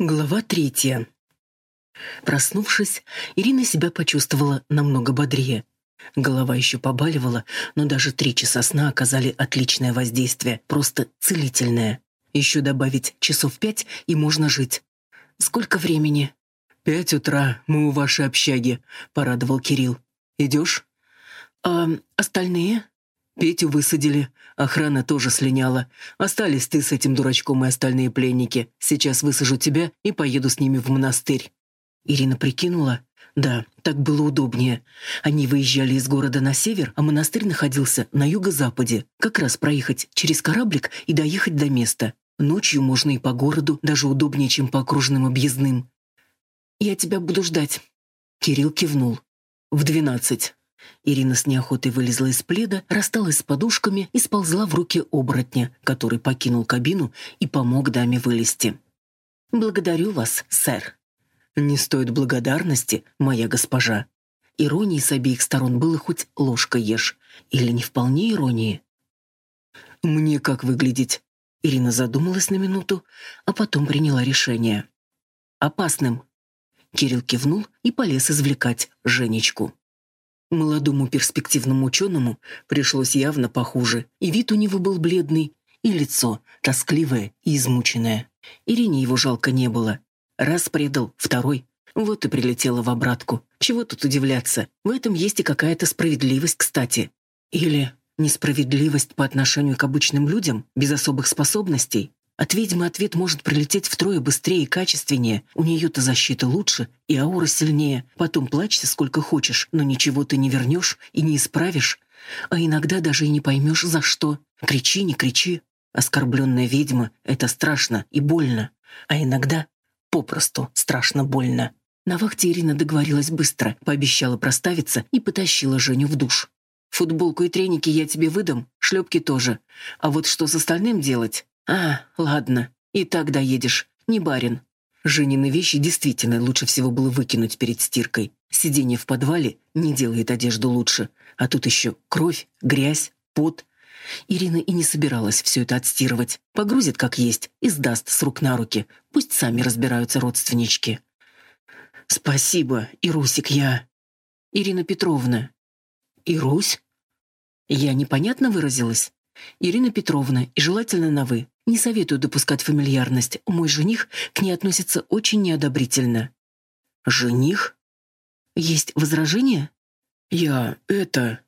Глава третья. Проснувшись, Ирина себя почувствовала намного бодрее. Голова еще побаливала, но даже три часа сна оказали отличное воздействие, просто целительное. Еще добавить часов пять, и можно жить. Сколько времени? «Пять утра, мы у вашей общаги», — порадовал Кирилл. «Идешь?» «А остальные?» Петю высадили, охрана тоже слиняла. Остались ты с этим дурачком и остальные пленники. Сейчас высажу тебя и поеду с ними в монастырь». Ирина прикинула. Да, так было удобнее. Они выезжали из города на север, а монастырь находился на юго-западе. Как раз проехать через кораблик и доехать до места. Ночью можно и по городу, даже удобнее, чем по окружным объездным. «Я тебя буду ждать». Кирилл кивнул. «В двенадцать». Ирина с неохотой вылезла из пледа, рассталась с подушками и сползла в руки оборотня, который покинул кабину и помог даме вылезти. «Благодарю вас, сэр». «Не стоит благодарности, моя госпожа». Иронии с обеих сторон было хоть ложка ешь. Или не вполне иронии? «Мне как выглядеть?» Ирина задумалась на минуту, а потом приняла решение. «Опасным». Кирилл кивнул и полез извлекать Женечку. Молодому перспективному ученому пришлось явно похуже, и вид у него был бледный, и лицо тоскливое и измученное. Ирине его жалко не было. Раз предал, второй. Вот и прилетела в обратку. Чего тут удивляться? В этом есть и какая-то справедливость, кстати. Или несправедливость по отношению к обычным людям, без особых способностей. От ведьмы ответ может прилететь втрое быстрее и качественнее. У нее-то защита лучше, и аура сильнее. Потом плачься сколько хочешь, но ничего ты не вернешь и не исправишь. А иногда даже и не поймешь, за что. Кричи, не кричи. Оскорбленная ведьма — это страшно и больно. А иногда попросту страшно больно. На вахте Ирина договорилась быстро, пообещала проставиться и потащила Женю в душ. «Футболку и треники я тебе выдам, шлепки тоже. А вот что с остальным делать? «А, ладно, и так доедешь, не барин». Женины вещи действительно лучше всего было выкинуть перед стиркой. Сидение в подвале не делает одежду лучше. А тут еще кровь, грязь, пот. Ирина и не собиралась все это отстирывать. Погрузит как есть и сдаст с рук на руки. Пусть сами разбираются родственнички. «Спасибо, Ирусик, я...» «Ирина Петровна». «Ирусь?» Я непонятно выразилась? Ирина Петровна, и желательно на «вы». Не советую допускать фамильярность. Мой жених к ней относится очень неодобрительно. Жених? Есть возражения? Я... это...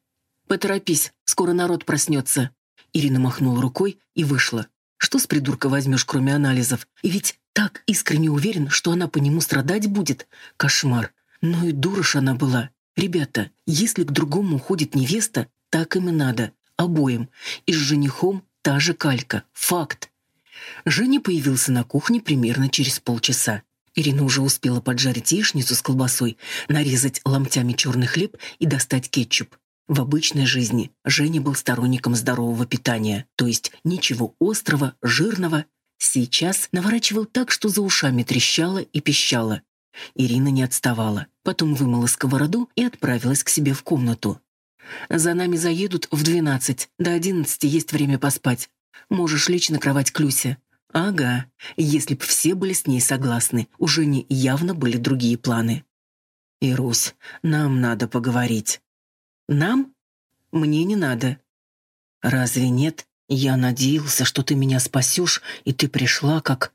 Поторопись, скоро народ проснется. Ирина махнула рукой и вышла. Что с придурка возьмешь, кроме анализов? И ведь так искренне уверен, что она по нему страдать будет. Кошмар. Но и дура ж она была. Ребята, если к другому уходит невеста, так им и надо. Обоим. И с женихом та же калька. Факт. Женя появился на кухне примерно через полчаса. Ирина уже успела поджарить яичницу с колбасой, нарезать ломтями черный хлеб и достать кетчуп. В обычной жизни Женя был сторонником здорового питания, то есть ничего острого, жирного. Сейчас наворачивал так, что за ушами трещало и пищало. Ирина не отставала. Потом вымыла сковороду и отправилась к себе в комнату. «За нами заедут в двенадцать. До одиннадцати есть время поспать. Можешь лечь на кровать Клюся». «Ага, если б все были с ней согласны, у Жени явно были другие планы». «Ирусь, нам надо поговорить». «Нам? Мне не надо». «Разве нет? Я надеялся, что ты меня спасешь, и ты пришла как...»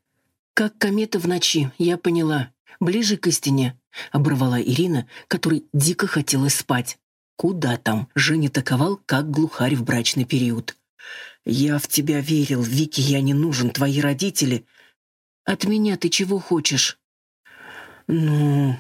«Как комета в ночи, я поняла. Ближе к истине», — оборвала Ирина, которой дико хотелось спать. «Куда там?» — Женя таковал, как глухарь в брачный период. «Я в тебя верил, Вики, я не нужен, твои родители...» «От меня ты чего хочешь?» «Ну...»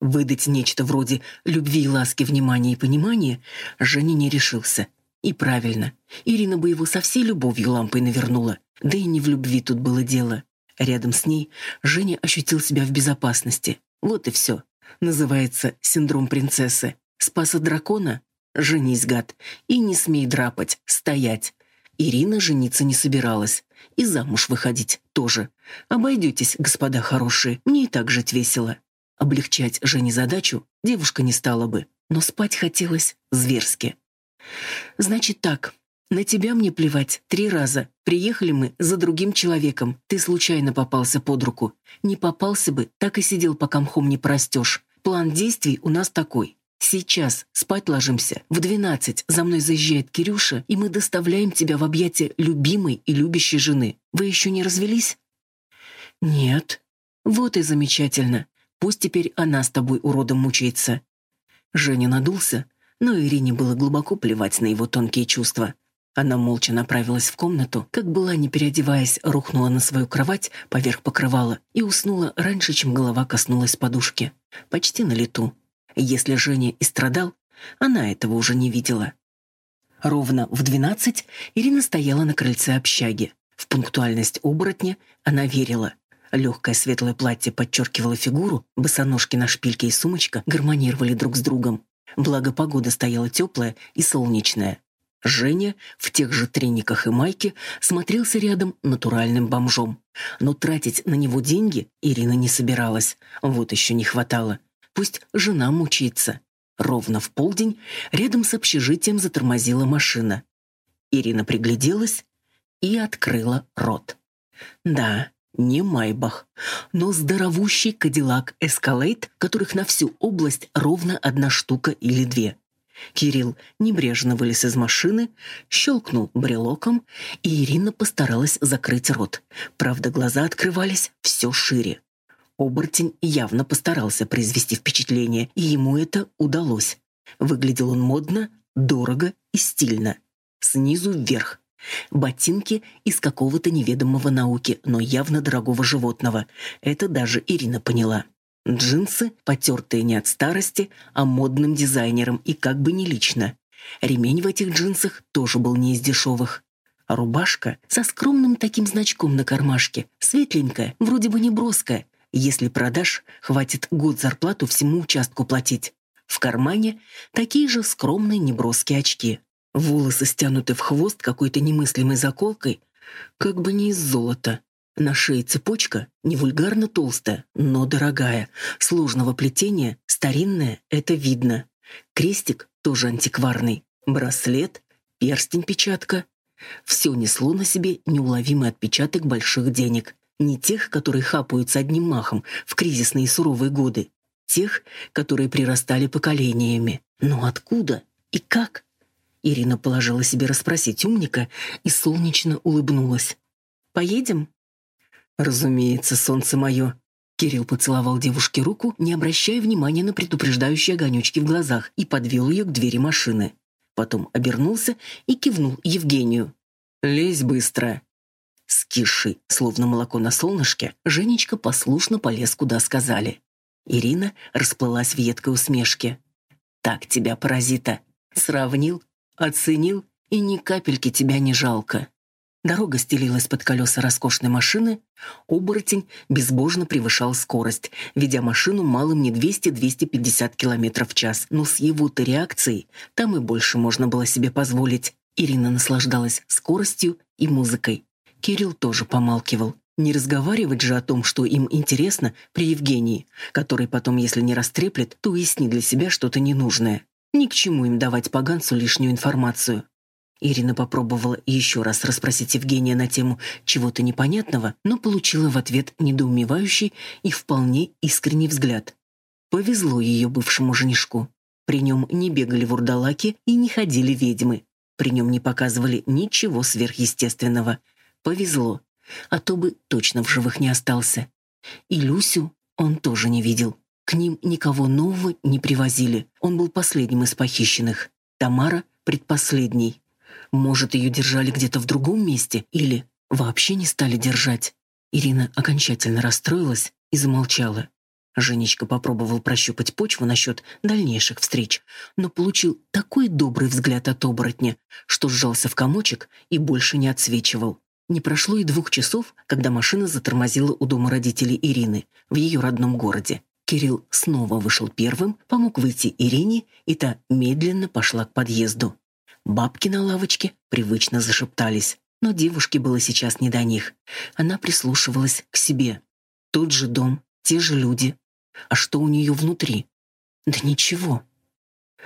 Выдать нечто вроде любви, ласки, внимания и понимания Женя не решился. И правильно. Ирина бы его со всей любовью лампой навернула. Да и не в любви тут было дело. Рядом с ней Женя ощутил себя в безопасности. Вот и все. Называется синдром принцессы. Спаса дракона? Женись, гад. И не смей драпать. Стоять. Ирина жениться не собиралась. И замуж выходить тоже. Обойдетесь, господа хорошие, мне и так жить весело. Облегчать Жене задачу девушка не стала бы, но спать хотелось зверски. Значит так, На тебя мне плевать три раза. Приехали мы за другим человеком. Ты случайно попался под руку. Не попался бы, так и сидел, пока мхом не простешь. План действий у нас такой. Сейчас спать ложимся. В двенадцать за мной заезжает Кирюша, и мы доставляем тебя в объятия любимой и любящей жены. Вы еще не развелись? Нет. Вот и замечательно. Пусть теперь она с тобой уродом мучается. Женя надулся, но Ирине было глубоко плевать на его тонкие чувства. Она молча направилась в комнату, как была, не переодеваясь, рухнула на свою кровать поверх покрывала и уснула раньше, чем голова коснулась подушки. Почти на лету. Если Женя и страдал, она этого уже не видела. Ровно в двенадцать Ирина стояла на крыльце общаги. В пунктуальность оборотня она верила. Легкое светлое платье подчеркивало фигуру, босоножки на шпильке и сумочка гармонировали друг с другом. Благо погода стояла теплая и солнечная. Женя в тех же трениках и майке смотрелся рядом натуральным бомжом. Но тратить на него деньги Ирина не собиралась. Вот еще не хватало. Пусть жена мучается. Ровно в полдень рядом с общежитием затормозила машина. Ирина пригляделась и открыла рот. Да, не Майбах, но здоровущий Кадиллак Эскалейт, которых на всю область ровно одна штука или две. Кирилл небрежно вылез из машины, щелкнул брелоком, и Ирина постаралась закрыть рот. Правда, глаза открывались все шире. Оборотень явно постарался произвести впечатление, и ему это удалось. Выглядел он модно, дорого и стильно. Снизу вверх. Ботинки из какого-то неведомого науки, но явно дорогого животного. Это даже Ирина поняла. Джинсы, потертые не от старости, а модным дизайнером и как бы не лично. Ремень в этих джинсах тоже был не из дешевых. А рубашка со скромным таким значком на кармашке, светленькая, вроде бы не броская. Если продашь, хватит год зарплату всему участку платить. В кармане такие же скромные неброские очки. Волосы стянуты в хвост какой-то немыслимой заколкой, как бы не из золота. На шее цепочка не вульгарно толстая, но дорогая, сложного плетения, старинная, это видно. Крестик тоже антикварный, браслет, перстень-печатка. Все несло на себе неуловимый отпечаток больших денег. Не тех, которые хапаются одним махом в кризисные суровые годы. Тех, которые прирастали поколениями. Но откуда и как? Ирина положила себе расспросить умника и солнечно улыбнулась. «Поедем?» «Разумеется, солнце мое». Кирилл поцеловал девушке руку, не обращая внимания на предупреждающие огонечки в глазах, и подвел ее к двери машины. Потом обернулся и кивнул Евгению. «Лезь быстро». Скисший, словно молоко на солнышке, Женечка послушно полез, куда сказали. Ирина расплылась в едкой усмешке. «Так тебя, паразита! Сравнил, оценил, и ни капельки тебя не жалко». Дорога стелилась под колеса роскошной машины, оборотень безбожно превышал скорость, ведя машину малым не 200-250 км в час, но с его-то реакцией там и больше можно было себе позволить. Ирина наслаждалась скоростью и музыкой. Кирилл тоже помалкивал. Не разговаривать же о том, что им интересно, при Евгении, который потом, если не растреплет, то уяснит для себя что-то ненужное. Ни к чему им давать поганцу лишнюю информацию. Ирина попробовала еще раз расспросить Евгения на тему чего-то непонятного, но получила в ответ недоумевающий и вполне искренний взгляд. Повезло ее бывшему женишку. При нем не бегали вурдалаки и не ходили ведьмы. При нем не показывали ничего сверхъестественного. Повезло, а то бы точно в живых не остался. И Люсю он тоже не видел. К ним никого нового не привозили. Он был последним из похищенных. Тамара — предпоследней. Может, ее держали где-то в другом месте или вообще не стали держать. Ирина окончательно расстроилась и замолчала. Женечка попробовал прощупать почву насчет дальнейших встреч, но получил такой добрый взгляд от оборотня, что сжался в комочек и больше не отсвечивал. Не прошло и двух часов, когда машина затормозила у дома родителей Ирины в ее родном городе. Кирилл снова вышел первым, помог выйти Ирине, и та медленно пошла к подъезду. Бабки на лавочке привычно зашептались, но девушке было сейчас не до них. Она прислушивалась к себе. Тот же дом, те же люди. А что у нее внутри? Да ничего.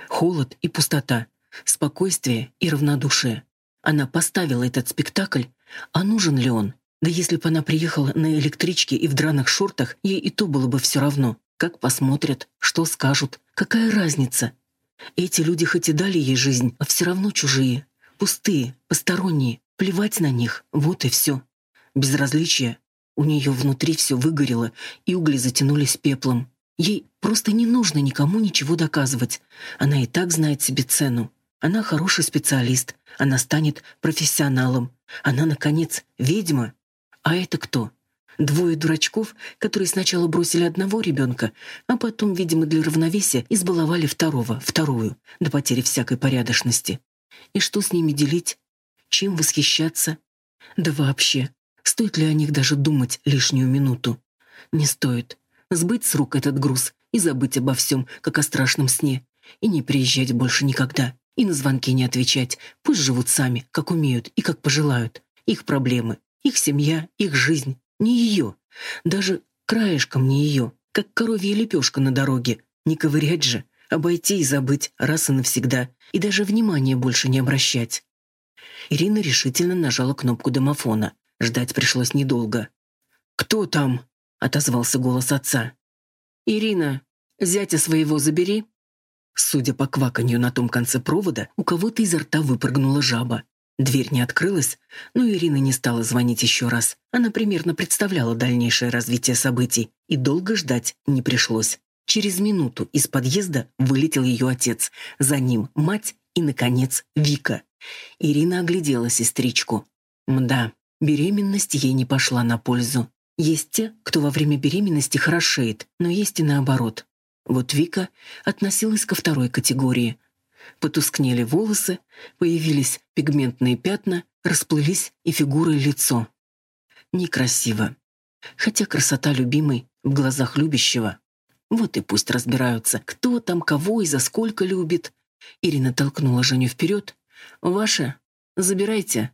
Холод и пустота, спокойствие и равнодушие. Она поставила этот спектакль, а нужен ли он? Да если бы она приехала на электричке и в драных шортах, ей и то было бы все равно. Как посмотрят, что скажут, какая разница? Эти люди хоть и дали ей жизнь, а все равно чужие, пустые, посторонние. Плевать на них, вот и все. Безразличие. У нее внутри все выгорело, и угли затянулись пеплом. Ей просто не нужно никому ничего доказывать. Она и так знает себе цену. Она хороший специалист. Она станет профессионалом. Она, наконец, ведьма. А это кто? Двое дурачков, которые сначала бросили одного ребенка, а потом, видимо, для равновесия избаловали второго, вторую, до потери всякой порядочности. И что с ними делить? Чем восхищаться? Да вообще, стоит ли о них даже думать лишнюю минуту? Не стоит. Сбыть с рук этот груз и забыть обо всем, как о страшном сне. И не приезжать больше никогда. И на звонки не отвечать. Пусть живут сами, как умеют и как пожелают. Их проблемы. Их семья, их жизнь, не ее. Даже краешком не ее, как коровья лепешка на дороге. Не ковырять же, обойти и забыть раз и навсегда, и даже внимания больше не обращать. Ирина решительно нажала кнопку домофона. Ждать пришлось недолго. «Кто там?» — отозвался голос отца. «Ирина, зятя своего забери». Судя по кваканью на том конце провода, у кого-то изо рта выпрыгнула жаба. Дверь не открылась, но Ирина не стала звонить еще раз. Она примерно представляла дальнейшее развитие событий, и долго ждать не пришлось. Через минуту из подъезда вылетел ее отец, за ним мать и, наконец, Вика. Ирина оглядела сестричку. Мда, беременность ей не пошла на пользу. Есть те, кто во время беременности хорошеет, но есть и наоборот. Вот Вика относилась ко второй категории – Потускнели волосы, появились пигментные пятна, расплылись и фигуры и лицо. Некрасиво. Хотя красота любимой в глазах любящего. Вот и пусть разбираются, кто там кого и за сколько любит. Ирина толкнула Женю вперед. «Ваша? Забирайте».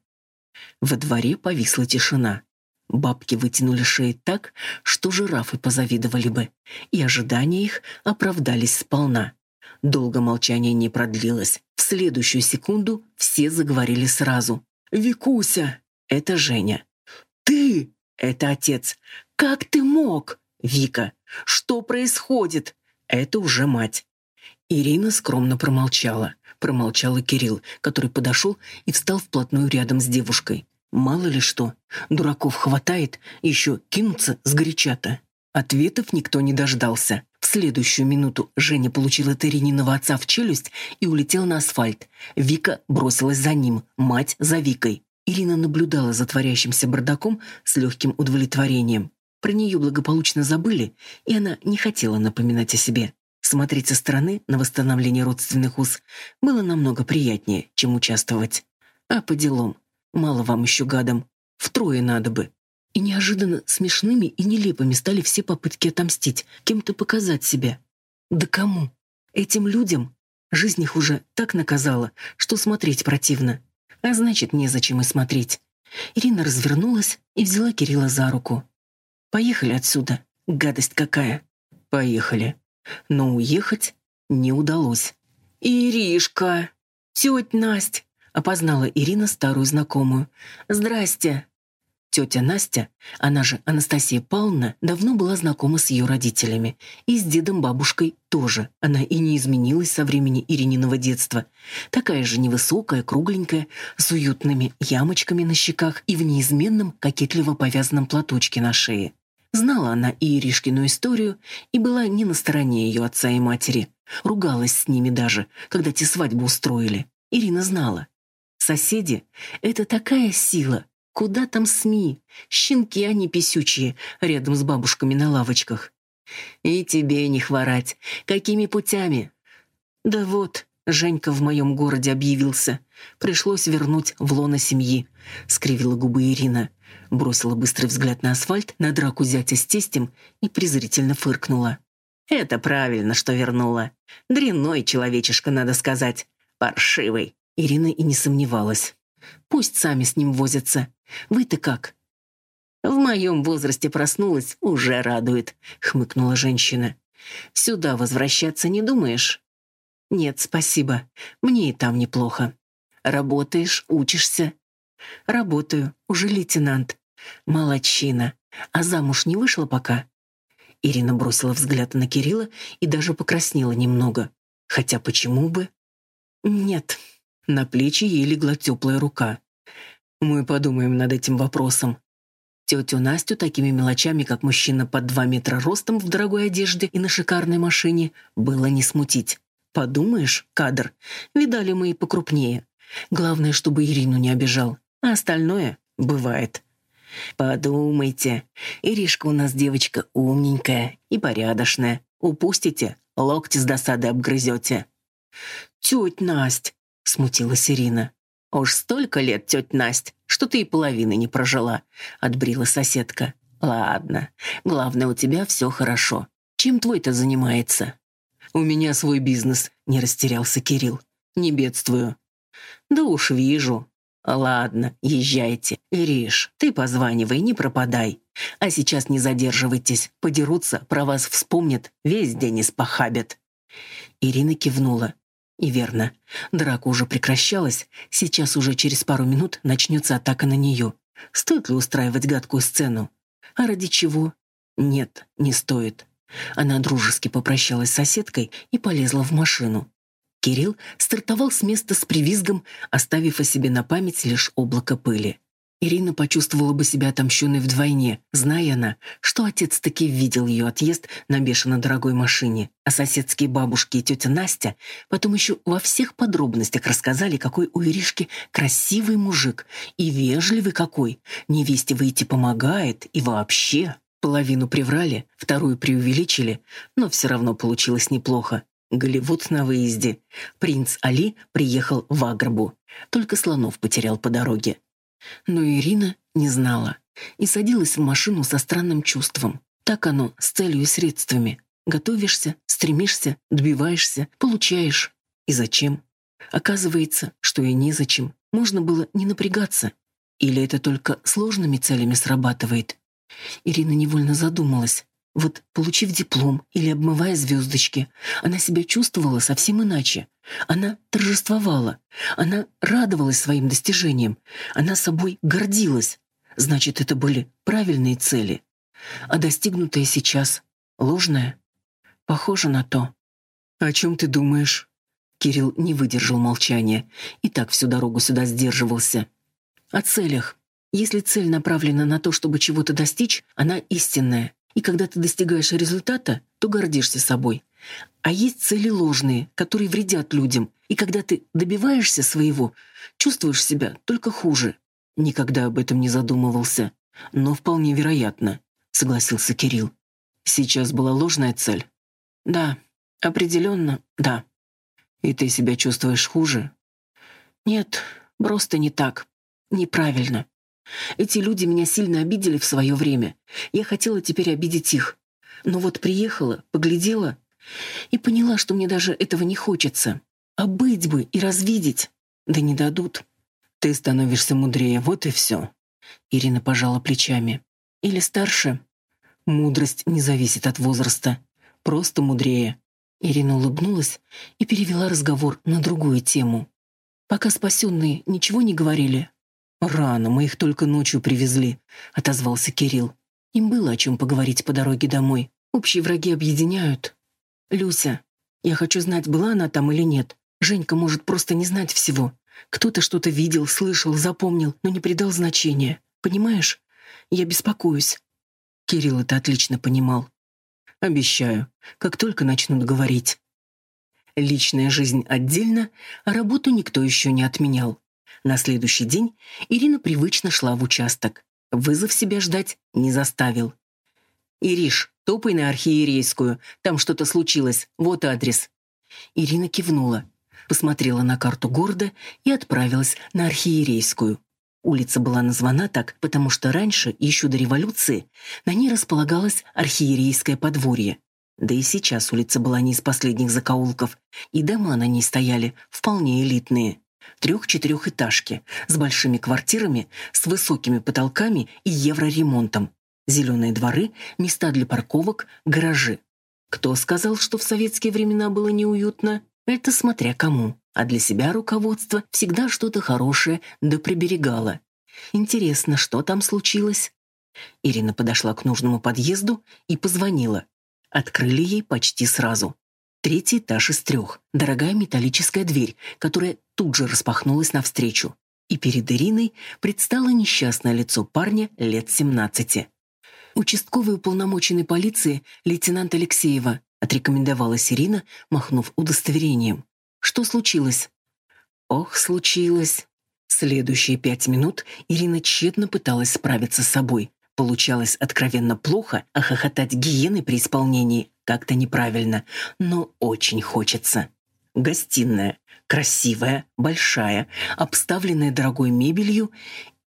Во дворе повисла тишина. Бабки вытянули шеи так, что жирафы позавидовали бы, и ожидания их оправдались сполна. Долго молчание не продлилось. В следующую секунду все заговорили сразу. «Викуся!» — это Женя. «Ты!» — это отец. «Как ты мог?» — Вика. «Что происходит?» — это уже мать. Ирина скромно промолчала. Промолчал и Кирилл, который подошел и встал вплотную рядом с девушкой. Мало ли что, дураков хватает, еще кинуться сгоряча-то. Ответов никто не дождался. В следующую минуту Женя получил от Ирининого отца в челюсть и улетел на асфальт. Вика бросилась за ним, мать за Викой. Ирина наблюдала за творящимся бардаком с легким удовлетворением. Про нее благополучно забыли, и она не хотела напоминать о себе. Смотреть со стороны на восстановление родственных уз было намного приятнее, чем участвовать. А по делам. Мало вам еще гадам. Втрое надо бы. И неожиданно смешными и нелепыми стали все попытки отомстить, кем-то показать себя. Да кому? Этим людям? Жизнь их уже так наказала, что смотреть противно. А значит, незачем и смотреть. Ирина развернулась и взяла Кирилла за руку. «Поехали отсюда. Гадость какая!» «Поехали». Но уехать не удалось. «Иришка! Тетя Настя!» — опознала Ирина старую знакомую. «Здрасте!» Тетя Настя, она же Анастасия Павловна, давно была знакома с ее родителями. И с дедом-бабушкой тоже. Она и не изменилась со времени Ирининого детства. Такая же невысокая, кругленькая, с уютными ямочками на щеках и в неизменном кокетливо повязанном платочке на шее. Знала она и Иришкину историю, и была не на стороне ее отца и матери. Ругалась с ними даже, когда те свадьбу устроили. Ирина знала. Соседи — это такая сила, Куда там СМИ? Щенки они писючие, рядом с бабушками на лавочках. И тебе не хворать. Какими путями? Да вот, Женька в моем городе объявился. Пришлось вернуть в лоно семьи. Скривила губы Ирина. Бросила быстрый взгляд на асфальт, на драку зятя с тестем и презрительно фыркнула. «Это правильно, что вернула. Дрянной человечишка, надо сказать. Паршивый». Ирина и не сомневалась. Пусть сами с ним возятся. Вы-то как?» «В моем возрасте проснулась, уже радует», — хмыкнула женщина. «Сюда возвращаться не думаешь?» «Нет, спасибо. Мне и там неплохо». Работаешь, учишься?» «Работаю, уже лейтенант. Молодчина. А замуж не вышла пока?» Ирина бросила взгляд на Кирилла и даже покраснела немного. Хотя почему бы? «Нет». На плечи ей легла теплая рука. «Мы подумаем над этим вопросом. Тетю Настю такими мелочами, как мужчина под два метра ростом в дорогой одежде и на шикарной машине, было не смутить. Подумаешь, кадр. Видали мы и покрупнее. Главное, чтобы Ирину не обижал. А остальное бывает. Подумайте. Иришка у нас девочка умненькая и порядочная. Упустите, локти с досады обгрызете. «Теть Насть!» — смутилась Ирина. «Уж столько лет, тетя Насть, что ты и половины не прожила», — отбрила соседка. «Ладно, главное, у тебя все хорошо. Чем твой-то занимается?» «У меня свой бизнес», — не растерялся Кирилл. «Не бедствую». «Да уж вижу». «Ладно, езжайте. Ириш, ты позванивай, не пропадай. А сейчас не задерживайтесь. Подерутся, про вас вспомнят, весь день испохабят». Ирина кивнула. И верно. Драка уже прекращалась, сейчас уже через пару минут начнется атака на нее. Стоит ли устраивать гадкую сцену? А ради чего? Нет, не стоит. Она дружески попрощалась с соседкой и полезла в машину. Кирилл стартовал с места с привизгом, оставив о себе на память лишь облако пыли. Ирина почувствовала бы себя отомщенной вдвойне, зная она, что отец таки видел ее отъезд на бешено дорогой машине, а соседские бабушки и тетя Настя потом еще во всех подробностях рассказали, какой у Иришки красивый мужик и вежливый какой, невесте выйти помогает и вообще. Половину приврали, вторую преувеличили, но все равно получилось неплохо. Голливуд на выезде. Принц Али приехал в Аграбу. Только слонов потерял по дороге. Но Ирина не знала и садилась в машину со странным чувством. Так оно, с целью и средствами. Готовишься, стремишься, добиваешься, получаешь. И зачем? Оказывается, что и незачем. Можно было не напрягаться. Или это только сложными целями срабатывает? Ирина невольно задумалась. Вот, получив диплом или обмывая звездочки, она себя чувствовала совсем иначе. Она торжествовала. Она радовалась своим достижениям. Она собой гордилась. Значит, это были правильные цели. А достигнутое сейчас ложное? Похоже на то. «О чем ты думаешь?» Кирилл не выдержал молчания и так всю дорогу сюда сдерживался. «О целях. Если цель направлена на то, чтобы чего-то достичь, она истинная. И когда ты достигаешь результата, то гордишься собой. А есть цели ложные, которые вредят людям. И когда ты добиваешься своего, чувствуешь себя только хуже. Никогда об этом не задумывался. Но вполне вероятно, согласился Кирилл. Сейчас была ложная цель? Да, определенно, да. И ты себя чувствуешь хуже? Нет, просто не так. Неправильно. Эти люди меня сильно обидели в свое время. Я хотела теперь обидеть их. Но вот приехала, поглядела и поняла, что мне даже этого не хочется. А быть бы и развидеть. Да не дадут. Ты становишься мудрее, вот и все. Ирина пожала плечами. Или старше. Мудрость не зависит от возраста. Просто мудрее. Ирина улыбнулась и перевела разговор на другую тему. Пока спасенные ничего не говорили, «Рано, мы их только ночью привезли», — отозвался Кирилл. Им было о чем поговорить по дороге домой. Общие враги объединяют. «Люся, я хочу знать, была она там или нет. Женька может просто не знать всего. Кто-то что-то видел, слышал, запомнил, но не придал значения. Понимаешь? Я беспокоюсь». Кирилл это отлично понимал. «Обещаю, как только начнут говорить». Личная жизнь отдельно, а работу никто еще не отменял. На следующий день Ирина привычно шла в участок. Вызов себя ждать не заставил. «Ириш, топай на архиерейскую. Там что-то случилось. Вот адрес». Ирина кивнула, посмотрела на карту города и отправилась на архиерейскую. Улица была названа так, потому что раньше, еще до революции, на ней располагалось архиерейское подворье. Да и сейчас улица была не из последних закоулков, и дома на ней стояли вполне элитные трех-четырехэтажки с большими квартирами, с высокими потолками и евроремонтом. Зеленые дворы, места для парковок, гаражи. Кто сказал, что в советские времена было неуютно? Это смотря кому. а для себя руководство всегда что-то хорошее да приберегало. Интересно, что там случилось? Ирина подошла к нужному подъезду и позвонила. Открыли ей почти сразу. Третий этаж из трех. Дорогая металлическая дверь, которая тут же распахнулась навстречу. И перед Ириной предстало несчастное лицо парня лет 17. «Участковый уполномоченный полиции лейтенант Алексеева», отрекомендовалась Ирина, махнув удостоверением. «Что случилось?» «Ох, случилось!» Следующие пять минут Ирина тщетно пыталась справиться с собой. Получалось откровенно плохо, а хохотать гиены при исполнении как-то неправильно, но очень хочется. Гостиная. Красивая, большая, обставленная дорогой мебелью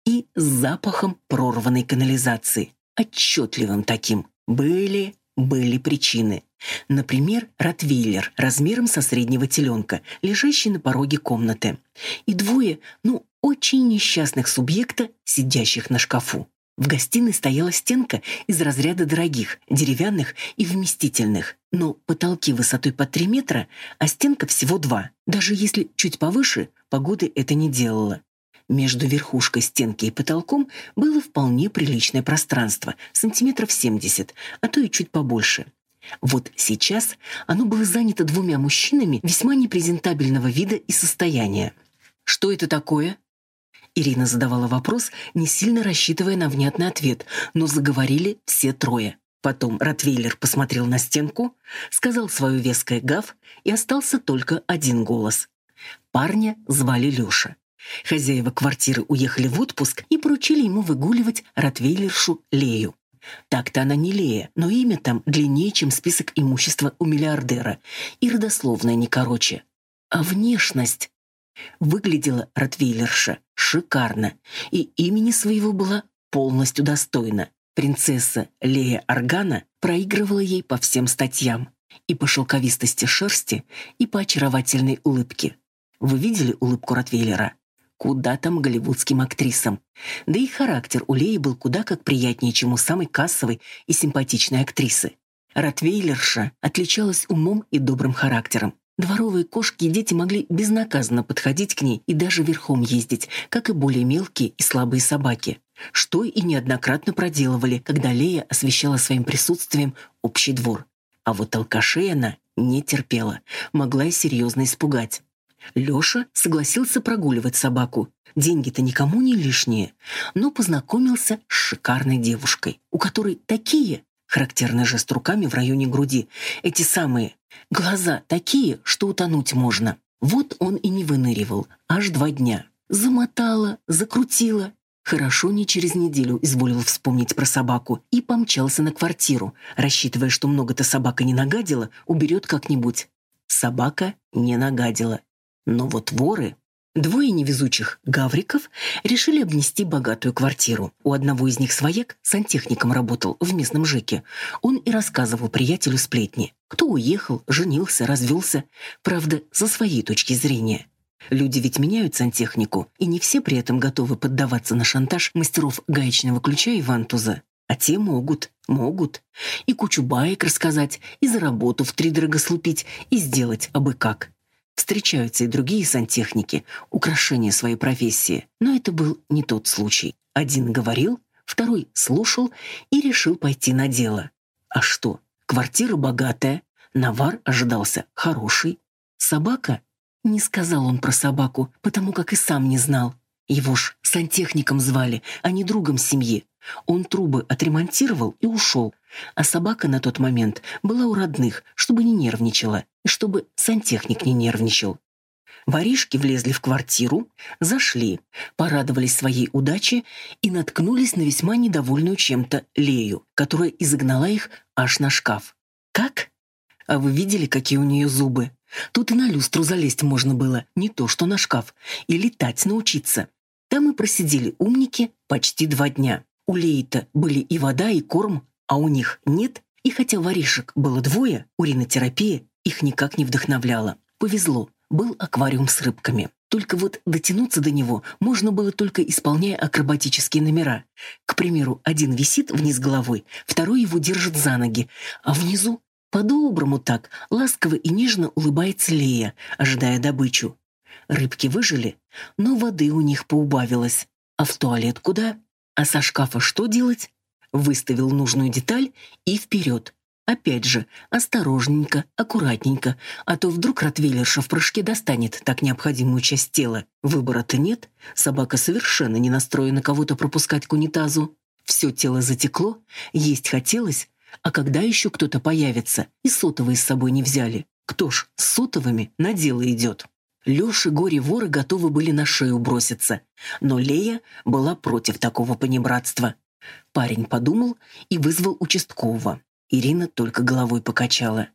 и запахом прорванной канализации. Отчетливым таким. Были, были причины. Например, ротвейлер размером со среднего теленка, лежащий на пороге комнаты. И двое, ну, очень несчастных субъекта, сидящих на шкафу. В гостиной стояла стенка из разряда дорогих, деревянных и вместительных, но потолки высотой по 3 метра, а стенка всего 2. Даже если чуть повыше, погоды это не делала. Между верхушкой стенки и потолком было вполне приличное пространство, сантиметров 70, а то и чуть побольше. Вот сейчас оно было занято двумя мужчинами весьма непрезентабельного вида и состояния. «Что это такое?» Ирина задавала вопрос, не сильно рассчитывая на внятный ответ, но заговорили все трое. Потом Ротвейлер посмотрел на стенку, сказал свое веское гав, и остался только один голос. Парня звали Леша. Хозяева квартиры уехали в отпуск и поручили ему выгуливать Ротвейлершу Лею. Так-то она не Лея, но имя там длиннее, чем список имущества у миллиардера, и родословная не короче. А внешность... Выглядела Ротвейлерша шикарно, и имени своего была полностью достойна. Принцесса Лея Органа проигрывала ей по всем статьям. И по шелковистости шерсти, и по очаровательной улыбке. Вы видели улыбку Ротвейлера? Куда там голливудским актрисам? Да и характер у Леи был куда как приятнее, чем у самой кассовой и симпатичной актрисы. Ротвейлерша отличалась умом и добрым характером. Дворовые кошки и дети могли безнаказанно подходить к ней и даже верхом ездить, как и более мелкие и слабые собаки. Что и неоднократно проделывали, когда Лея освещала своим присутствием общий двор. А вот алкашей она не терпела, могла и серьезно испугать. Лёша согласился прогуливать собаку. Деньги-то никому не лишние, но познакомился с шикарной девушкой, у которой такие Характерный жест руками в районе груди. Эти самые глаза такие, что утонуть можно. Вот он и не выныривал. Аж два дня. Замотала, закрутила. Хорошо не через неделю изволил вспомнить про собаку и помчался на квартиру, рассчитывая, что много-то собака не нагадила, уберет как-нибудь. Собака не нагадила. Но вот воры... Двое невезучих гавриков решили обнести богатую квартиру. У одного из них свояк сантехником работал в местном ЖЭКе. Он и рассказывал приятелю сплетни. Кто уехал, женился, развелся. Правда, со своей точки зрения. Люди ведь меняют сантехнику, и не все при этом готовы поддаваться на шантаж мастеров гаечного ключа и вантуза. А те могут, могут. И кучу баек рассказать, и за работу втридорого слупить, и сделать абы как. Встречаются и другие сантехники, украшения своей профессии. Но это был не тот случай. Один говорил, второй слушал и решил пойти на дело. А что? Квартира богатая, навар ожидался хороший. Собака? Не сказал он про собаку, потому как и сам не знал. Его ж сантехником звали, а не другом семьи. Он трубы отремонтировал и ушел, а собака на тот момент была у родных, чтобы не нервничала, и чтобы сантехник не нервничал. Воришки влезли в квартиру, зашли, порадовались своей удаче и наткнулись на весьма недовольную чем-то Лею, которая изогнала их аж на шкаф. «Как? А вы видели, какие у нее зубы? Тут и на люстру залезть можно было, не то что на шкаф, и летать научиться. Там и просидели умники почти два дня. У Леи-то были и вода, и корм, а у них нет. И хотя воришек было двое, уринотерапия их никак не вдохновляла. Повезло, был аквариум с рыбками. Только вот дотянуться до него можно было только исполняя акробатические номера. К примеру, один висит вниз головой, второй его держит за ноги, а внизу по-доброму так, ласково и нежно улыбается Лея, ожидая добычу. Рыбки выжили, но воды у них поубавилось. А в туалет куда? А со шкафа что делать? Выставил нужную деталь и вперед. Опять же, осторожненько, аккуратненько, а то вдруг ротвейлерша в прыжке достанет так необходимую часть тела. Выбора-то нет, собака совершенно не настроена кого-то пропускать к унитазу. Все тело затекло, есть хотелось, а когда еще кто-то появится, и сотовые с собой не взяли. Кто ж с сотовыми на дело идет? Леша горе-воры готовы были на шею броситься, но Лея была против такого понебратства. Парень подумал и вызвал участкового. Ирина только головой покачала.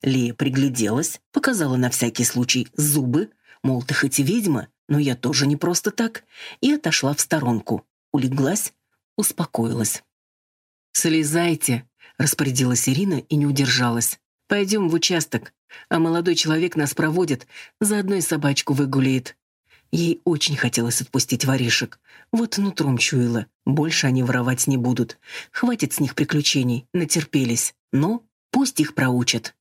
Лея пригляделась, показала на всякий случай зубы, мол, ты хоть и ведьма, но я тоже не просто так, и отошла в сторонку. Улеглась, успокоилась. «Слезайте», — распорядилась Ирина и не удержалась. «Пойдем в участок, а молодой человек нас проводит, заодно и собачку выгуляет». Ей очень хотелось отпустить воришек. Вот нутром чуяла. Больше они воровать не будут. Хватит с них приключений, натерпелись. Но пусть их проучат.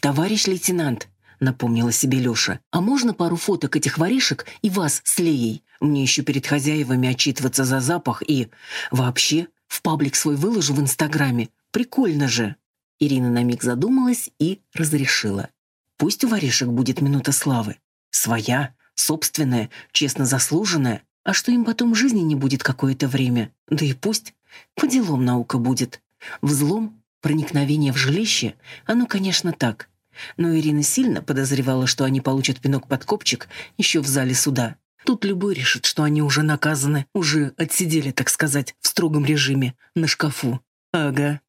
«Товарищ лейтенант», — напомнила себе Леша, «а можно пару фоток этих воришек и вас с Леей? Мне еще перед хозяевами отчитываться за запах и... Вообще, в паблик свой выложу в Инстаграме. Прикольно же». Ирина на миг задумалась и разрешила. «Пусть у воришек будет минута славы. Своя, собственная, честно заслуженная, а что им потом жизни не будет какое-то время, да и пусть. По делам наука будет. Взлом, проникновение в жилище, оно, конечно, так. Но Ирина сильно подозревала, что они получат пинок под копчик еще в зале суда. Тут любой решит, что они уже наказаны, уже отсидели, так сказать, в строгом режиме, на шкафу. Ага.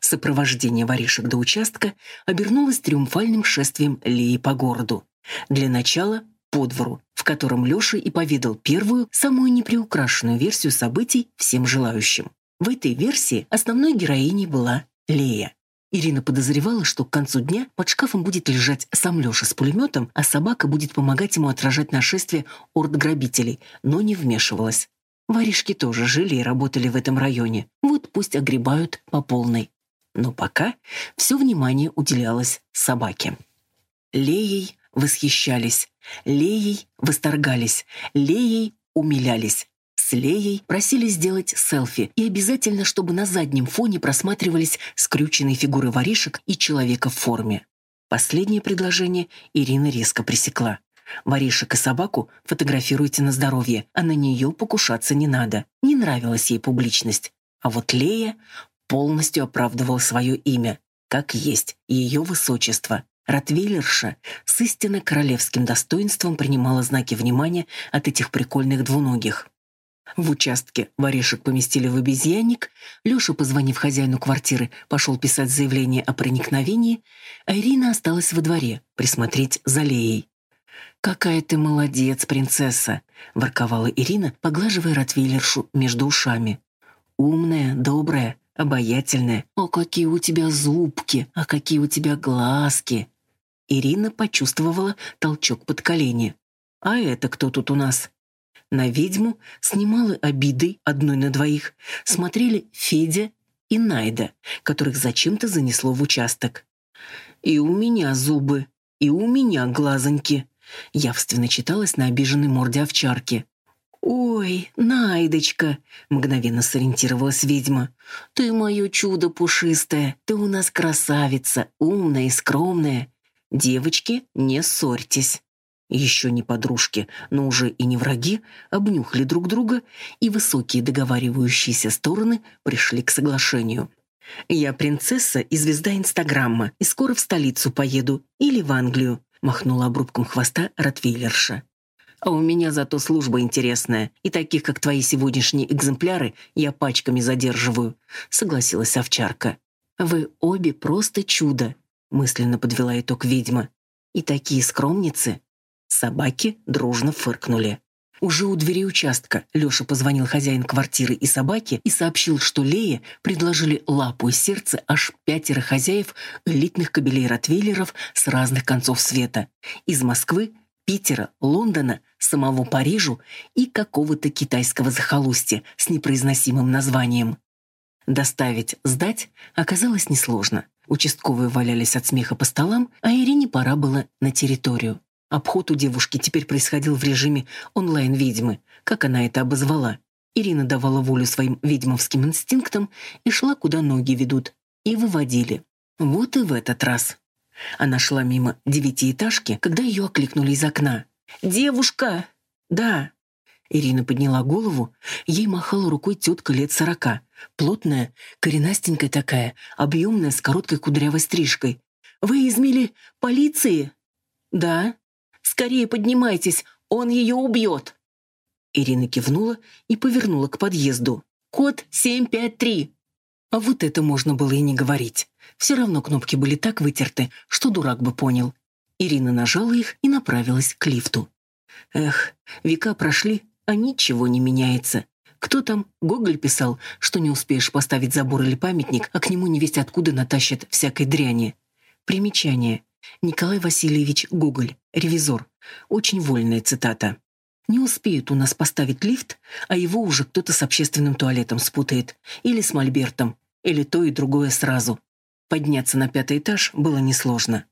Сопровождение воришек до участка обернулось триумфальным шествием Леи по городу. Для начала по двору, в котором Леша и поведал первую, самую неприукрашенную версию событий всем желающим. В этой версии основной героиней была Лея. Ирина подозревала, что к концу дня под шкафом будет лежать сам Леша с пулеметом, а собака будет помогать ему отражать нашествие орд грабителей, но не вмешивалась. Воришки тоже жили и работали в этом районе. Вот пусть огребают по полной. Но пока все внимание уделялось собаке. Леей восхищались, Леей восторгались, Леей умилялись. С Леей просили сделать селфи, и обязательно, чтобы на заднем фоне просматривались скрюченные фигуры воришек и человека в форме. Последнее предложение Ирина резко пресекла. Воришек и собаку фотографируйте на здоровье, а на нее покушаться не надо. Не нравилась ей публичность. А вот Лея полностью оправдывала свое имя, как есть ее высочество. Ротвейлерша с истинно королевским достоинством принимала знаки внимания от этих прикольных двуногих. В участке воришек поместили в обезьянник, Леша, позвонив хозяину квартиры, пошел писать заявление о проникновении, а Ирина осталась во дворе присмотреть за Леей. «Какая ты молодец, принцесса!» — ворковала Ирина, поглаживая ротвейлершу между ушами. «Умная, добрая, обаятельная. О, какие у тебя зубки, а какие у тебя глазки!» Ирина почувствовала толчок под колени. «А это кто тут у нас?» На ведьму с немалой обидой, одной на двоих, смотрели Федя и Найда, которых зачем-то занесло в участок. «И у меня зубы, и у меня глазоньки», явственно читалось на обиженной морде овчарки. «Ой, Найдочка!» — мгновенно сориентировалась ведьма. «Ты мое чудо пушистое, ты у нас красавица, умная и скромная. Девочки, не ссорьтесь. Еще не подружки, но уже и не враги, обнюхали друг друга, и высокие договаривающиеся стороны пришли к соглашению. «Я принцесса и звезда Инстаграма, и скоро в столицу поеду или в Англию», махнула обрубком хвоста Ротвейлерша. «А у меня зато служба интересная, и таких, как твои сегодняшние экземпляры, я пачками задерживаю», согласилась овчарка. «Вы обе просто чудо», мысленно подвела итог ведьма. И такие скромницы. Собаки дружно фыркнули. Уже у двери участка Лёша позвонил хозяин квартиры и собаке и сообщил, что Лее предложили лапу и сердце аж пятеро хозяев элитных кабелей-ротвейлеров с разных концов света. Из Москвы, Питера, Лондона, самого Парижу и какого-то китайского захолустья с непроизносимым названием. Доставить, сдать оказалось несложно. Участковые валялись от смеха по столам, а Ирине пора было на территорию. Обход у девушки теперь происходил в режиме онлайн-ведьмы, как она это обозвала. Ирина давала волю своим ведьмовским инстинктам и шла, куда ноги ведут, и выводили. Вот и в этот раз. Она шла мимо девятиэтажки, когда ее окликнули из окна. «Девушка!» «Да». Ирина подняла голову, ей махала рукой тетка лет сорока. Плотная, коренастенькая такая, объемная, с короткой кудрявой стрижкой. «Вы из мили полиции?» «Да». «Скорее поднимайтесь, он ее убьет!» Ирина кивнула и повернула к подъезду. «Код 753!» А вот это можно было и не говорить. Все равно кнопки были так вытерты, что дурак бы понял. Ирина нажала их и направилась к лифту. Эх, века прошли, а ничего не меняется. Кто там? Гоголь писал, что не успеешь поставить забор или памятник, а к нему невесть откуда натащат всякой дряни. Примечание. Николай Васильевич Гоголь, ревизор. Очень вольная цитата. Не успеют у нас поставить лифт, а его уже кто-то с общественным туалетом спутает. Или с мольбертом. Или то и другое сразу. Подняться на пятый этаж было несложно.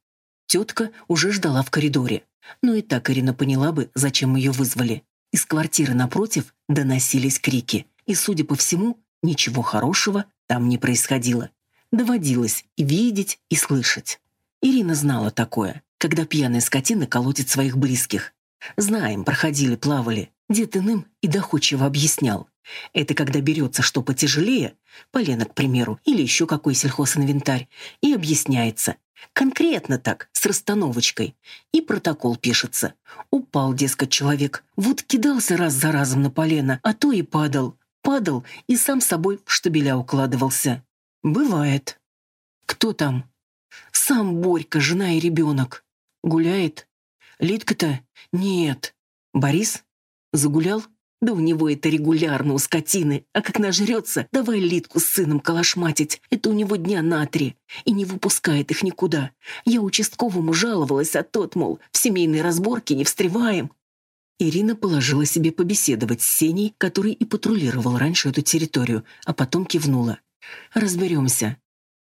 Тетка уже ждала в коридоре. Но и так Ирина поняла бы, зачем ее вызвали. Из квартиры напротив доносились крики. И, судя по всему, ничего хорошего там не происходило. Доводилось и видеть, и слышать. Ирина знала такое, когда пьяная скотина колотит своих близких. Знаем, проходили, плавали. Дед иным и доходчиво объяснял. Это когда берется что потяжелее, полено, к примеру, или еще какой сельхозинвентарь, и объясняется. Конкретно так, с расстановочкой. И протокол пишется. Упал, дескать, человек. Вот кидался раз за разом на полено, а то и падал. Падал и сам собой в штабеля укладывался. Бывает. Кто там? Сам Борька, жена и ребенок. Гуляет? Литка-то? Нет. Борис? Загулял? Да у него это регулярно у скотины. А как нажрется, давай Литку с сыном калашматить. Это у него дня на три. И не выпускает их никуда. Я участковому жаловалась, а тот, мол, в семейные разборки не встреваем. Ирина положила себе побеседовать с Сеней, который и патрулировал раньше эту территорию, а потом кивнула. «Разберемся».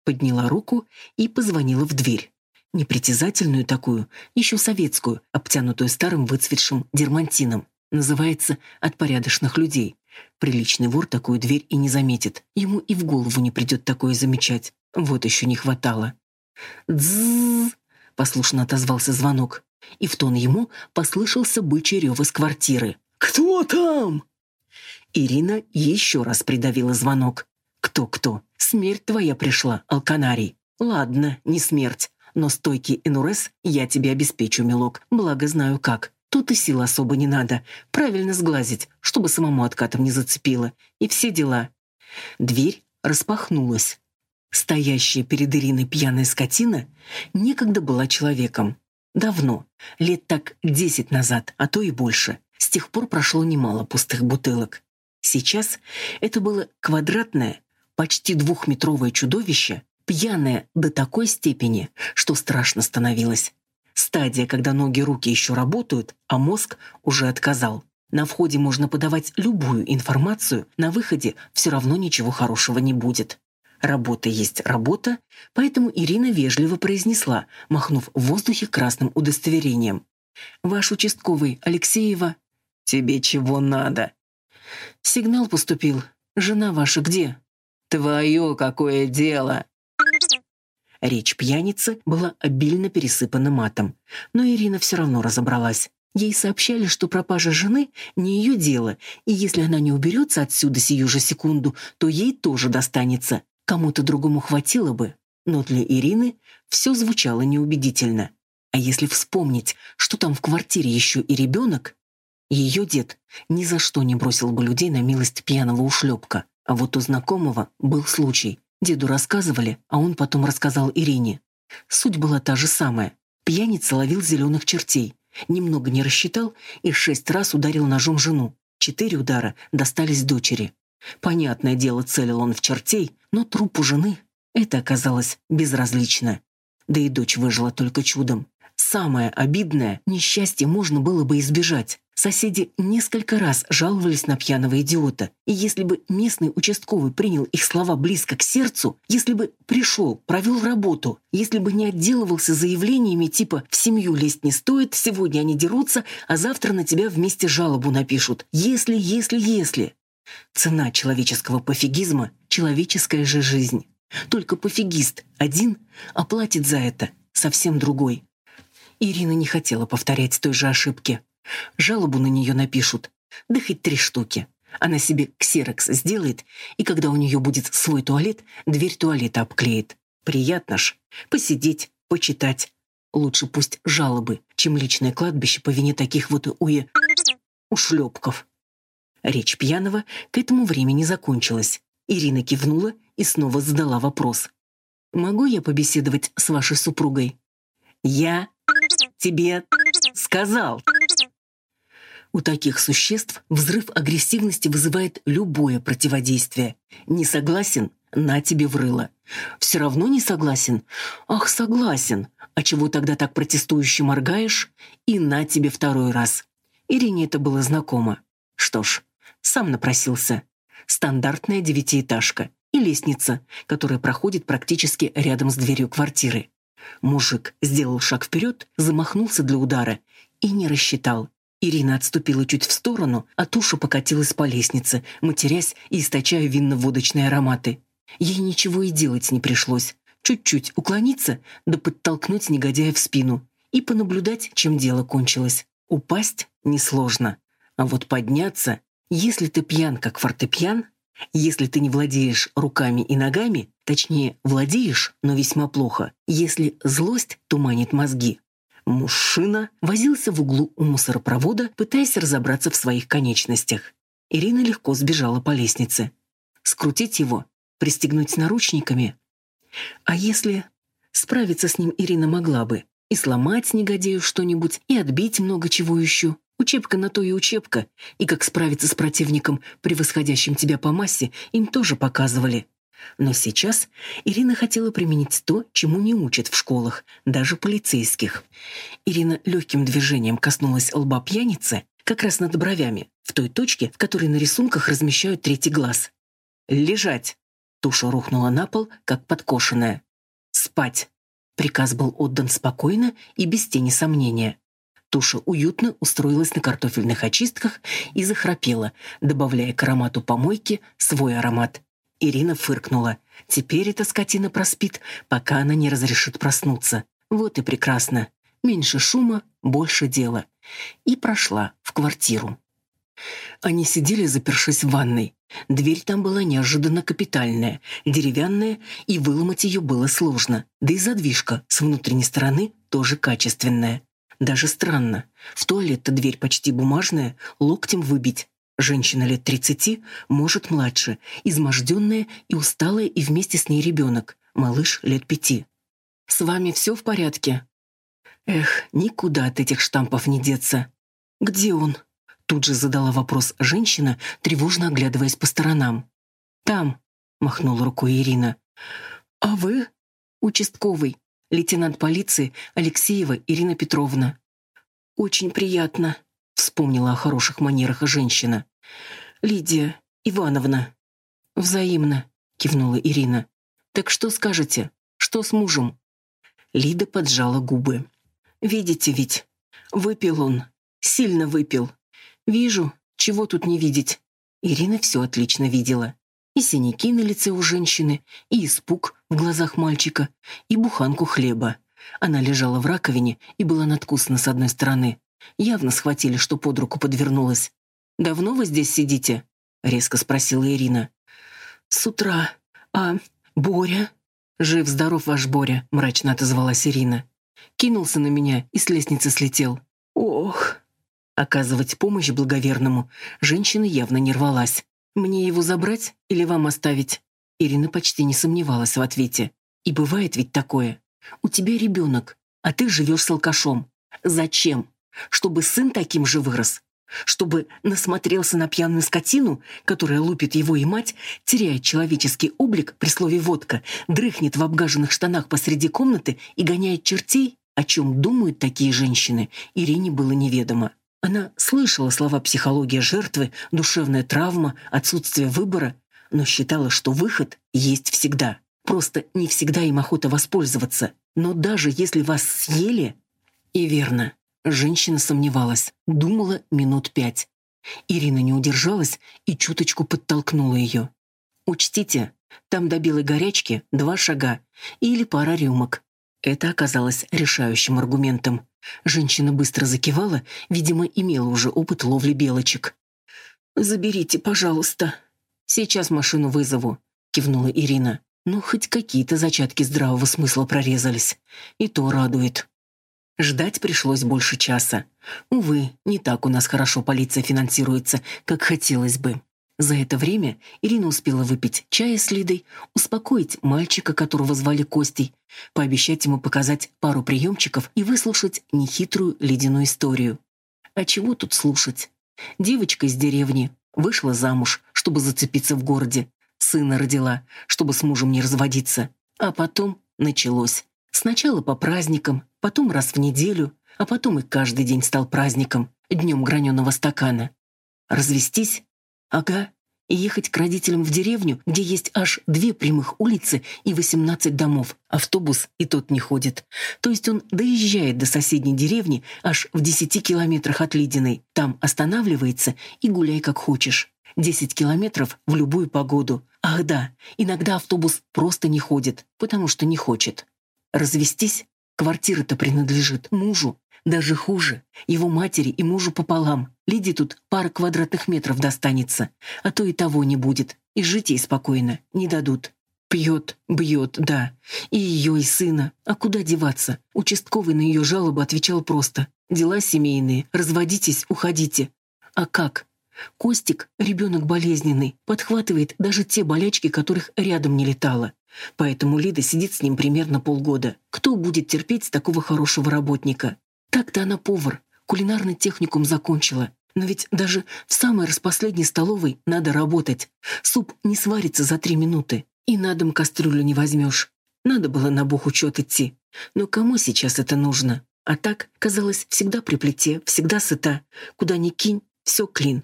Подняла руку и позвонила в дверь. Непритязательную такую, еще советскую, обтянутую старым выцветшим дермантином. Называется «От порядочных людей». Приличный вор такую дверь и не заметит. Ему и в голову не придет такое замечать. Вот еще не хватало. «Дзззз!» — послушно отозвался звонок. И в тон ему послышался бычий рев из квартиры. «Кто там?» Ирина еще раз придавила звонок. «Кто-кто? Смерть твоя пришла, Алканарий. Ладно, не смерть, но стойкий энурез я тебе обеспечу, милок, благо знаю как. Тут и сил особо не надо. Правильно сглазить, чтобы самому откатом не зацепило. И все дела. Дверь распахнулась. Стоящая перед Ириной пьяная скотина некогда была человеком. Давно, лет так десять назад, а то и больше. С тех пор прошло немало пустых бутылок. Сейчас это было квадратное, почти двухметровое чудовище, пьяное до такой степени, что страшно становилось. Стадия, когда ноги и руки еще работают, а мозг уже отказал. На входе можно подавать любую информацию, на выходе все равно ничего хорошего не будет. Работа есть работа, поэтому Ирина вежливо произнесла, махнув в воздухе красным удостоверением. «Ваш участковый, Алексеева...» «Тебе чего надо?» «Сигнал поступил. Жена ваша где?» «Твое какое дело!» Речь пьяницы была обильно пересыпана матом, но Ирина все равно разобралась. Ей сообщали, что пропажа жены не ее дело, и если она не уберется отсюда сию же секунду, то ей тоже достанется. Кому-то другому хватило бы. Но для Ирины все звучало неубедительно. А если вспомнить, что там в квартире еще и ребенок, ее дед ни за что не бросил бы людей на милость пьяного ушлепка. А вот у знакомого был случай. Деду рассказывали, а он потом рассказал Ирине. Суть была та же самая. Пьяница ловил зеленых чертей, немного не рассчитал и шесть раз ударил ножом жену. Четыре удара достались дочери. Понятное дело, целил он в чертей, но трупу жены это оказалось безразлично. Да и дочь выжила только чудом. Самое обидное несчастье можно было бы избежать. Соседи несколько раз жаловались на пьяного идиота, и если бы местный участковый принял их слова близко к сердцу, если бы пришел, провел работу, если бы не отделывался заявлениями типа «в семью лезть не стоит, сегодня они дерутся, а завтра на тебя вместе жалобу напишут», «если, если, если». Цена человеческого пофигизма — человеческая же жизнь. Только пофигист один оплатит за это совсем другой. Ирина не хотела повторять той же ошибки. Жалобу на нее напишут. Да хоть три штуки. Она себе ксерокс сделает, и когда у нее будет свой туалет, дверь туалета обклеит. Приятно ж. Посидеть, почитать. Лучше пусть жалобы, чем личное кладбище по вине таких вот уе... ушлепков. Речь пьяного к этому времени закончилась. Ирина кивнула и снова задала вопрос. «Могу я побеседовать с вашей супругой?» «Я тебе сказал!» У таких существ взрыв агрессивности вызывает любое противодействие. Не согласен? На тебе врыло. Все равно не согласен? Ах, согласен. А чего тогда так протестующе моргаешь? И на тебе второй раз. Ирине это было знакомо. Что ж, сам напросился. Стандартная девятиэтажка и лестница, которая проходит практически рядом с дверью квартиры. Мужик сделал шаг вперед, замахнулся для удара и не рассчитал. Ирина отступила чуть в сторону, а туша покатилась по лестнице, матерясь и источая винно-водочные ароматы. Ей ничего и делать не пришлось. Чуть-чуть уклониться, да подтолкнуть негодяя в спину и понаблюдать, чем дело кончилось. Упасть несложно. А вот подняться, если ты пьян, как фортепьян, если ты не владеешь руками и ногами, точнее, владеешь, но весьма плохо, если злость туманит мозги, Мужчина возился в углу у мусоропровода, пытаясь разобраться в своих конечностях. Ирина легко сбежала по лестнице. Скрутить его, пристегнуть наручниками. А если... Справиться с ним Ирина могла бы. И сломать негодяю что-нибудь, и отбить много чего еще. Учебка на то и учебка. И как справиться с противником, превосходящим тебя по массе, им тоже показывали. Но сейчас Ирина хотела применить то, чему не учат в школах, даже полицейских. Ирина легким движением коснулась лба пьяницы, как раз над бровями, в той точке, в которой на рисунках размещают третий глаз. «Лежать!» Туша рухнула на пол, как подкошенная. «Спать!» Приказ был отдан спокойно и без тени сомнения. Туша уютно устроилась на картофельных очистках и захрапела, добавляя к аромату помойки свой аромат. Ирина фыркнула. Теперь эта скотина проспит, пока она не разрешит проснуться. Вот и прекрасно. Меньше шума, больше дела. И прошла в квартиру. Они сидели, запершись в ванной. Дверь там была неожиданно капитальная, деревянная, и выломать ее было сложно. Да и задвижка с внутренней стороны тоже качественная. Даже странно. В туалет-то дверь почти бумажная, локтем выбить. Женщина лет тридцати, может, младше, изможденная и усталая, и вместе с ней ребенок, малыш лет пяти. «С вами все в порядке?» Эх, никуда от этих штампов не деться. «Где он?» Тут же задала вопрос женщина, тревожно оглядываясь по сторонам. «Там», — махнула рукой Ирина. «А вы?» «Участковый, лейтенант полиции Алексеева Ирина Петровна». «Очень приятно», Вспомнила о хороших манерах женщина. «Лидия Ивановна». «Взаимно», — кивнула Ирина. «Так что скажете? Что с мужем?» Лида поджала губы. «Видите ведь? Выпил он. Сильно выпил. Вижу, чего тут не видеть». Ирина все отлично видела. И синяки на лице у женщины, и испуг в глазах мальчика, и буханку хлеба. Она лежала в раковине и была надкусана с одной стороны, Явно схватили, что под руку подвернулось. «Давно вы здесь сидите?» — резко спросила Ирина. «С утра. А Боря?» «Жив-здоров ваш Боря», — мрачно отозвалась Ирина. Кинулся на меня и с лестницы слетел. «Ох!» Оказывать помощь благоверному женщина явно не рвалась. «Мне его забрать или вам оставить?» Ирина почти не сомневалась в ответе. «И бывает ведь такое. У тебя ребенок, а ты живешь с алкашом. Зачем? Чтобы сын таким же вырос, чтобы насмотрелся на пьяную скотину, которая лупит его и мать, теряет человеческий облик при слове «водка», дрыхнет в обгаженных штанах посреди комнаты и гоняет чертей, о чем думают такие женщины, Ирине было неведомо. Она слышала слова «психология жертвы», «душевная травма», «отсутствие выбора», но считала, что выход есть всегда. Просто не всегда им охота воспользоваться. Но даже если вас съели... И верно, женщина сомневалась, думала минут пять. Ирина не удержалась и чуточку подтолкнула ее. «Учтите, там до белой горячки два шага или пара рюмок». Это оказалось решающим аргументом. Женщина быстро закивала, видимо, имела уже опыт ловли белочек. «Заберите, пожалуйста». «Сейчас машину вызову», — кивнула Ирина. «Ну, хоть какие-то зачатки здравого смысла прорезались. И то радует». Ждать пришлось больше часа. Увы, не так у нас хорошо полиция финансируется, как хотелось бы. За это время Ирина успела выпить чая с Лидой, успокоить мальчика, которого звали Костей, пообещать ему показать пару приемчиков и выслушать нехитрую ледяную историю. А чего тут слушать? Девочка из деревни вышла замуж, чтобы зацепиться в городе, сына родила, чтобы с мужем не разводиться. А потом началось. Сначала по праздникам, потом раз в неделю, а потом и каждый день стал праздником, днем граненого стакана. Развестись? Ага. И ехать к родителям в деревню, где есть аж две прямых улицы и 18 домов. Автобус и тот не ходит. То есть он доезжает до соседней деревни аж в 10 километрах от Лидиной. Там останавливается и гуляй как хочешь. 10 километров в любую погоду. Ах да, иногда автобус просто не ходит, потому что не хочет. Развестись? Квартира-то принадлежит мужу. Даже хуже. Его матери и мужу пополам. Лиде тут пара квадратных метров достанется. А то и того не будет. И жить ей спокойно не дадут. Пьет, бьет, да. И ее, и сына. А куда деваться? Участковый на ее жалобу отвечал просто. Дела семейные. Разводитесь, уходите. А как? Костик, ребенок болезненный, подхватывает даже те болячки, которых рядом не летало. Поэтому Лида сидит с ним примерно полгода. Кто будет терпеть такого хорошего работника? Так-то она повар, кулинарный техникум закончила. Но ведь даже в самой распоследней столовой надо работать. Суп не сварится за три минуты. И на дом кастрюлю не возьмешь. Надо было на бухучет идти. Но кому сейчас это нужно? А так, казалось, всегда при плите, всегда сыта. Куда ни кинь, все клин.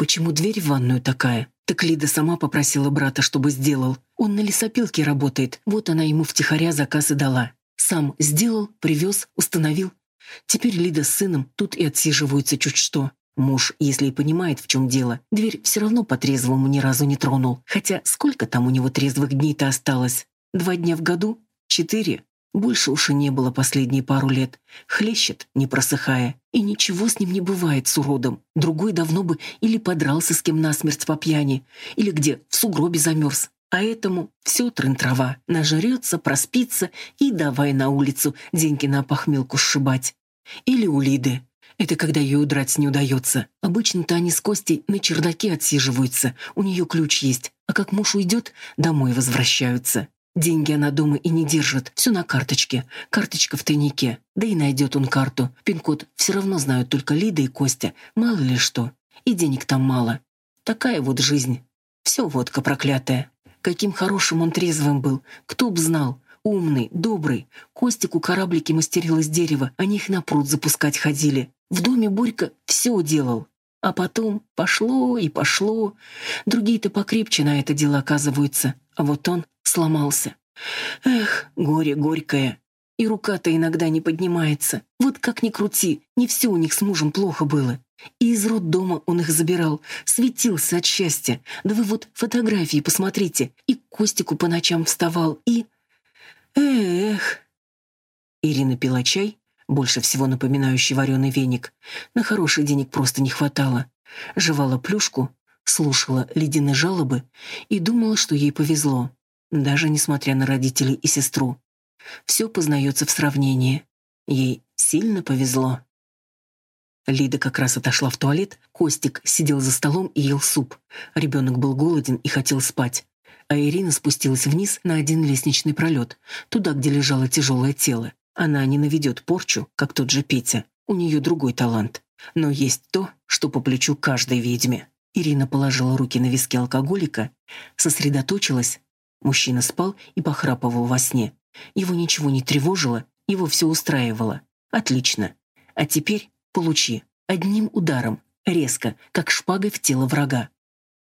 Почему дверь в ванную такая? Так Лида сама попросила брата, чтобы сделал. Он на лесопилке работает, вот она ему втихаря заказ и дала. Сам сделал, привез, установил. Теперь Лида с сыном тут и отсиживаются чуть что. Муж, если и понимает, в чем дело, дверь все равно по-трезвому ни разу не тронул. Хотя сколько там у него трезвых дней-то осталось? Два дня в году? Четыре? Больше уж и не было последние пару лет. Хлещет, не просыхая. И ничего с ним не бывает с уродом. Другой давно бы или подрался с кем насмерть по пьяни, или где в сугробе замерз. А этому все трын-трава. Нажрется, проспится и давай на улицу деньги на похмелку сшибать. Или у Лиды. Это когда ей удрать не удается. Обычно-то они с Костей на чердаке отсиживаются, у нее ключ есть, а как муж уйдет, домой возвращаются. Деньги она дома и не держит, все на карточке. Карточка в тайнике. Да и найдет он карту. Пин-код все равно знают только Лида и Костя. Мало ли что. И денег там мало. Такая вот жизнь. Все водка проклятая. Каким хорошим он трезвым был. Кто б знал. Умный, добрый. Костику кораблики мастерил из дерева. Они их на пруд запускать ходили. В доме Борька все делал. А потом пошло и пошло. Другие-то покрепче на это дело оказываются. А вот он сломался. Эх, горе горькое. И рука-то иногда не поднимается. Вот как ни крути, не все у них с мужем плохо было. И из роддома он их забирал, светился от счастья. Да вы вот фотографии посмотрите. И к Костику по ночам вставал, и... Эх... Ирина пила чай, больше всего напоминающий вареный веник. На хороший денег просто не хватало. Жевала плюшку, слушала ледяные жалобы и думала, что ей повезло даже несмотря на родителей и сестру. Все познается в сравнении. Ей сильно повезло. Лида как раз отошла в туалет, Костик сидел за столом и ел суп. Ребенок был голоден и хотел спать. А Ирина спустилась вниз на один лестничный пролет, туда, где лежало тяжелое тело. Она не наведет порчу, как тот же Петя. У нее другой талант. Но есть то, что по плечу каждой ведьме. Ирина положила руки на виски алкоголика, сосредоточилась Мужчина спал и похрапывал во сне. Его ничего не тревожило, его все устраивало. Отлично. А теперь получи. одним ударом, резко, как шпагой в тело врага.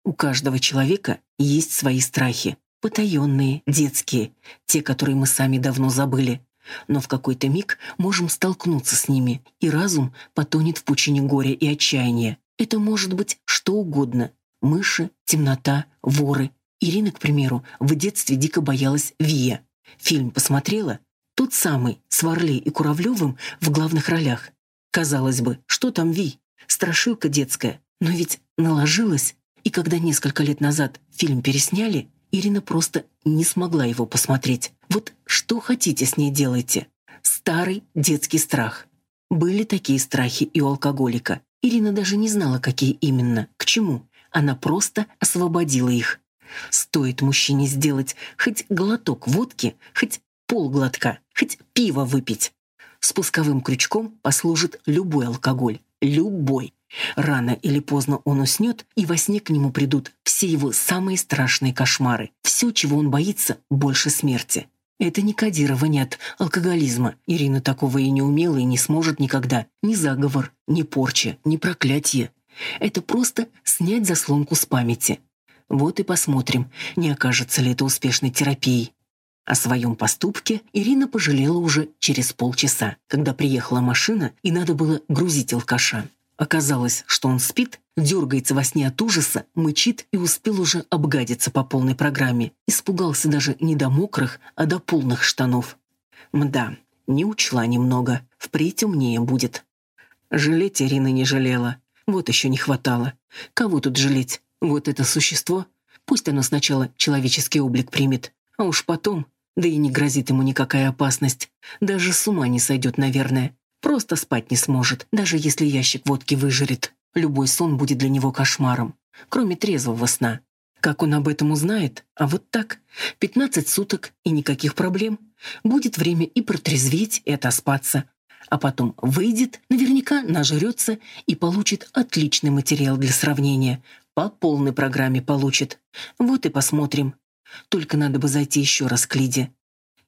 У каждого человека есть свои страхи, потаенные, детские, те, которые мы сами давно забыли. Но в какой-то миг можем столкнуться с ними, и разум потонет в пучине горя и отчаяния. Это может быть что угодно. Мыши, темнота, воры. Ирина, к примеру, в детстве дико боялась Вия. Фильм посмотрела? Тот самый, с Варлей и Куравлевым в главных ролях. Казалось бы, что там Ви? Страшилка детская. Но ведь наложилась. И когда несколько лет назад фильм пересняли, Ирина просто не смогла его посмотреть. Вот что хотите с ней делайте. Старый детский страх. Были такие страхи и у алкоголика. Ирина даже не знала, какие именно, к чему. Она просто освободила их. Стоит мужчине сделать хоть глоток водки, хоть полглотка, хоть пиво выпить. Спусковым крючком послужит любой алкоголь. Любой. Рано или поздно он уснет, и во сне к нему придут все его самые страшные кошмары. Все, чего он боится, больше смерти. Это не кодирование от алкоголизма. Ирина такого и не умела и не сможет никогда. Ни заговор, ни порча, ни проклятие. Это просто снять заслонку с памяти. Вот и посмотрим, не окажется ли это успешной терапией. О своем поступке Ирина пожалела уже через полчаса, когда приехала машина и надо было грузить алкаша. Оказалось, что он спит, дергается во сне от ужаса, мычит и успел уже обгадиться по полной программе. Испугался даже не до мокрых, а до полных штанов. Мда, не учла немного, впредь умнее будет. Жалеть Ирина не жалела. Вот еще не хватало. Кого тут жалеть? Вот это существо? Пусть оно сначала человеческий облик примет, а уж потом, да и не грозит ему никакая опасность. Даже с ума не сойдет, наверное. Просто спать не сможет, даже если ящик водки выжрет. Любой сон будет для него кошмаром, кроме трезвого сна. Как он об этом узнает? А вот так. 15 суток и никаких проблем. Будет время и протрезветь, и отоспаться. А потом выйдет, наверняка нажрется и получит отличный материал для сравнения. По полной программе получит. Вот и посмотрим. Только надо бы зайти еще раз к Лиде.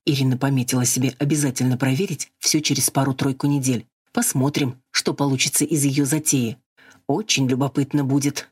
Ирина пометила себе обязательно проверить все через пару-тройку недель. Посмотрим, что получится из ее затеи. Очень любопытно будет.